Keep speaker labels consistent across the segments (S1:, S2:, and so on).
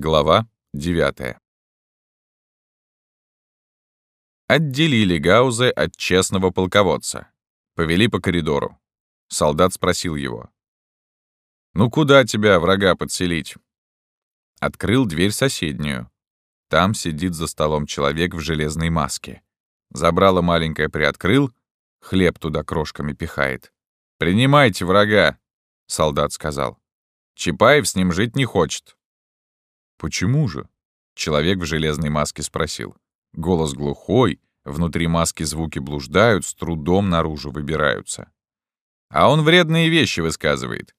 S1: Глава 9 Отделили Гаузы от честного полководца. Повели по коридору. Солдат спросил его. «Ну куда тебя, врага, подселить?» Открыл дверь соседнюю. Там сидит за столом человек в железной маске. Забрало маленькое приоткрыл, хлеб туда крошками пихает. «Принимайте врага», — солдат сказал. «Чапаев с ним жить не хочет». «Почему же?» — человек в железной маске спросил. Голос глухой, внутри маски звуки блуждают, с трудом наружу выбираются. А он вредные вещи высказывает.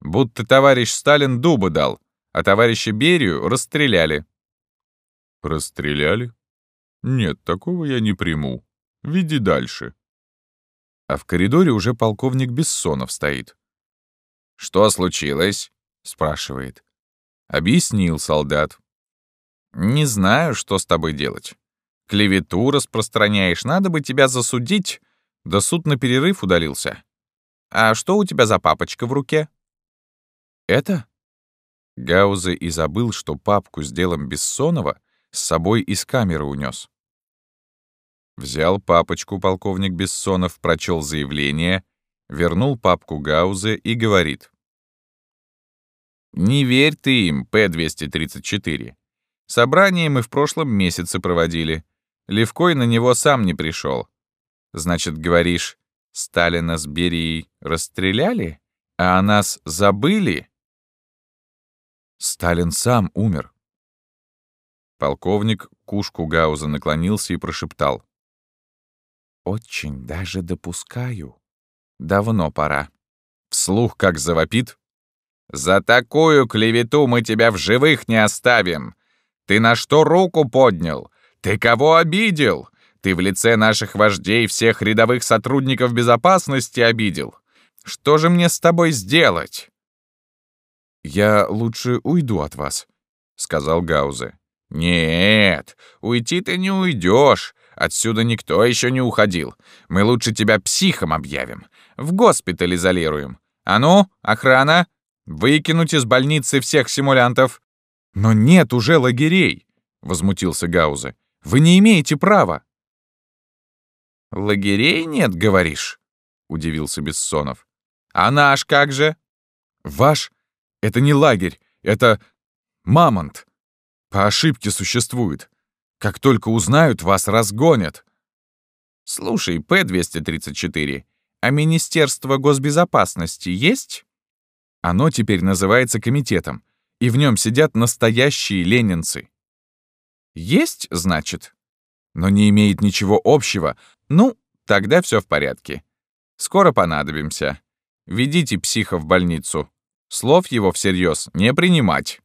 S1: Будто товарищ Сталин дубы дал, а товарища Берию расстреляли. Расстреляли? Нет, такого я не приму. Веди дальше. А в коридоре уже полковник Бессонов стоит. «Что случилось?» — спрашивает. Объяснил солдат. «Не знаю, что с тобой делать. Клевету распространяешь, надо бы тебя засудить. Да суд на перерыв удалился. А что у тебя за папочка в руке?» «Это?» Гаузе и забыл, что папку с делом Бессонова с собой из камеры унес. Взял папочку полковник Бессонов, прочел заявление, вернул папку Гаузе и говорит. «Не верь ты им, П-234. Собрание мы в прошлом месяце проводили. Левкой на него сам не пришел. Значит, говоришь, Сталина с Берией расстреляли, а о нас забыли?» Сталин сам умер. Полковник кушку Гауза наклонился и прошептал. «Очень даже допускаю. Давно пора». Вслух как завопит. «За такую клевету мы тебя в живых не оставим! Ты на что руку поднял? Ты кого обидел? Ты в лице наших вождей всех рядовых сотрудников безопасности обидел. Что же мне с тобой сделать?» «Я лучше уйду от вас», — сказал Гаузе. «Нет, уйти ты не уйдешь. Отсюда никто еще не уходил. Мы лучше тебя психом объявим. В госпиталь изолируем. А ну, охрана, выкинуть из больницы всех симулянтов». «Но нет уже лагерей», — возмутился Гаузе. «Вы не имеете права». «Лагерей нет, говоришь?» — удивился Бессонов. «А наш как же?» «Ваш это не лагерь, это мамонт. По ошибке существует. Как только узнают, вас разгонят. Слушай, П-234, а Министерство госбезопасности есть? Оно теперь называется комитетом, и в нем сидят настоящие ленинцы. Есть, значит? Но не имеет ничего общего. Ну, тогда все в порядке. Скоро понадобимся. Ведите психа в больницу. Слов его всерьез не принимать.